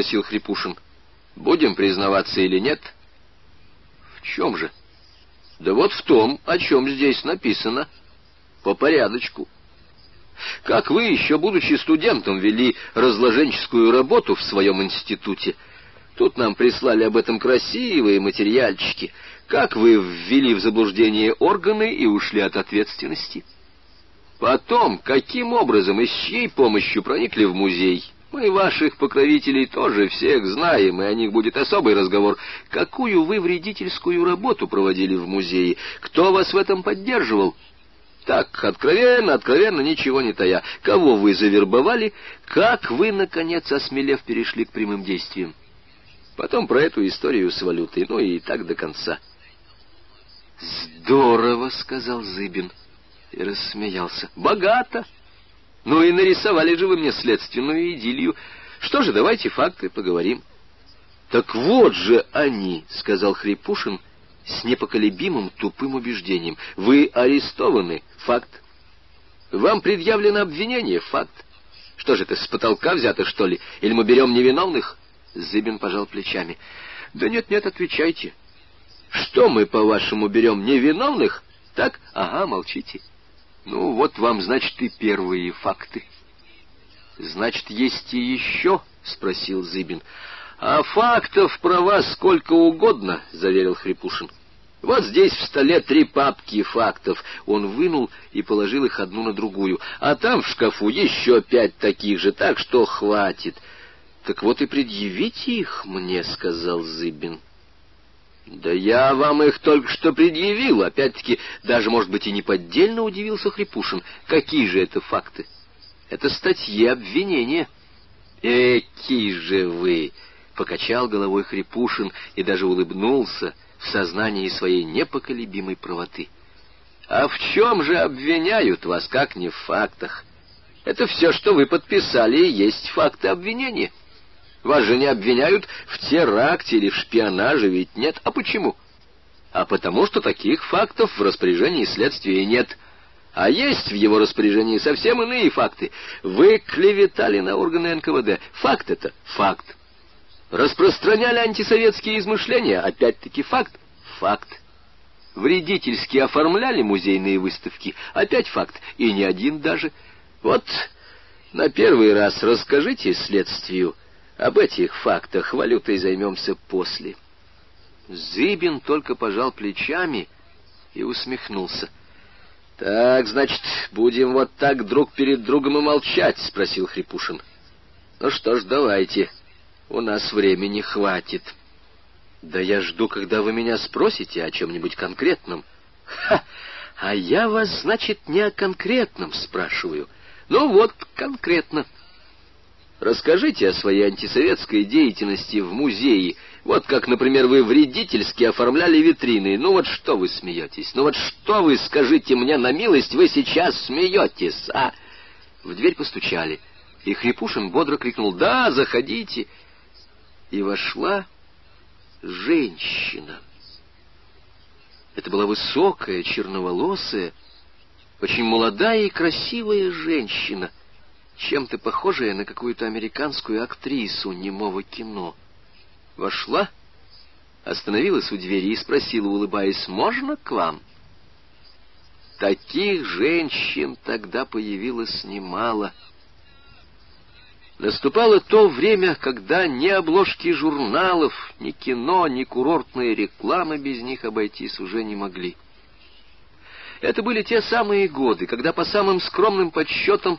спросил Хрипушин. «Будем признаваться или нет?» «В чем же?» «Да вот в том, о чем здесь написано. По порядочку». Как вы, еще будучи студентом, вели разложенческую работу в своем институте? Тут нам прислали об этом красивые материальчики. Как вы ввели в заблуждение органы и ушли от ответственности? Потом, каким образом и с чьей помощью проникли в музей? Мы ваших покровителей тоже всех знаем, и о них будет особый разговор. Какую вы вредительскую работу проводили в музее? Кто вас в этом поддерживал? Так, откровенно, откровенно, ничего не тая. Кого вы завербовали? Как вы, наконец, осмелев, перешли к прямым действиям? Потом про эту историю с валютой, ну и так до конца. «Здорово», — сказал Зыбин и рассмеялся. «Богато! Ну и нарисовали же вы мне следственную идиллию. Что же, давайте факты поговорим». «Так вот же они», — сказал Хрипушин, — с непоколебимым тупым убеждением. Вы арестованы. Факт. Вам предъявлено обвинение. Факт. Что же это, с потолка взято, что ли? Или мы берем невиновных? Зыбин пожал плечами. Да нет-нет, отвечайте. Что мы, по-вашему, берем невиновных? Так? Ага, молчите. Ну, вот вам, значит, и первые факты. Значит, есть и еще? — спросил Зыбин. «А фактов про вас сколько угодно», — заверил Хрипушин. «Вот здесь в столе три папки фактов». Он вынул и положил их одну на другую. «А там в шкафу еще пять таких же, так что хватит». «Так вот и предъявите их мне», — сказал Зыбин. «Да я вам их только что предъявил. Опять-таки, даже, может быть, и не поддельно удивился Хрипушин. Какие же это факты? Это статьи обвинения». «Эки же вы!» покачал головой Хрипушин и даже улыбнулся в сознании своей непоколебимой правоты. «А в чем же обвиняют вас, как не в фактах? Это все, что вы подписали, и есть факты обвинения. Вас же не обвиняют в теракте или в шпионаже, ведь нет. А почему? А потому что таких фактов в распоряжении следствия нет». А есть в его распоряжении совсем иные факты. Вы клеветали на органы НКВД. Факт это факт. Распространяли антисоветские измышления, опять-таки факт, факт. Вредительски оформляли музейные выставки, опять факт, и не один даже. Вот на первый раз расскажите следствию об этих фактах, валютой займемся после. Зыбин только пожал плечами и усмехнулся. — Так, значит, будем вот так друг перед другом и молчать? — спросил Хрипушин. — Ну что ж, давайте. — у нас времени хватит. Да я жду, когда вы меня спросите о чем-нибудь конкретном. Ха! А я вас, значит, не о конкретном спрашиваю. Ну вот, конкретно. Расскажите о своей антисоветской деятельности в музее. Вот как, например, вы вредительски оформляли витрины. Ну вот что вы смеетесь? Ну вот что вы, скажите мне на милость, вы сейчас смеетесь, а? В дверь постучали, и Хрипушин бодро крикнул «Да, заходите!» и вошла женщина. Это была высокая, черноволосая, очень молодая и красивая женщина, чем-то похожая на какую-то американскую актрису немого кино. Вошла, остановилась у двери и спросила, улыбаясь, «Можно к вам?» Таких женщин тогда появилось немало — Наступало то время, когда ни обложки журналов, ни кино, ни курортные рекламы без них обойтись уже не могли. Это были те самые годы, когда по самым скромным подсчетам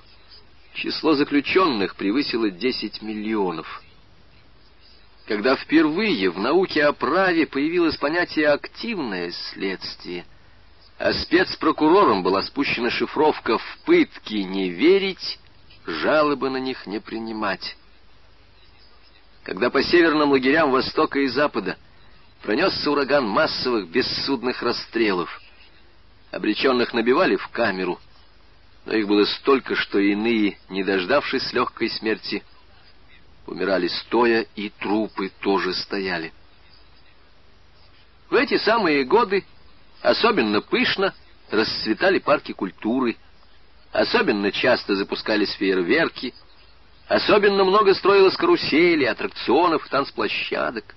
число заключенных превысило 10 миллионов. Когда впервые в науке о праве появилось понятие «активное следствие», а спецпрокурором была спущена шифровка «в пытки не верить», жалобы на них не принимать. Когда по северным лагерям Востока и Запада пронесся ураган массовых бессудных расстрелов, обреченных набивали в камеру, но их было столько, что иные, не дождавшись легкой смерти, умирали стоя, и трупы тоже стояли. В эти самые годы особенно пышно расцветали парки культуры, Особенно часто запускались фейерверки, Особенно много строилось каруселей, аттракционов, танцплощадок.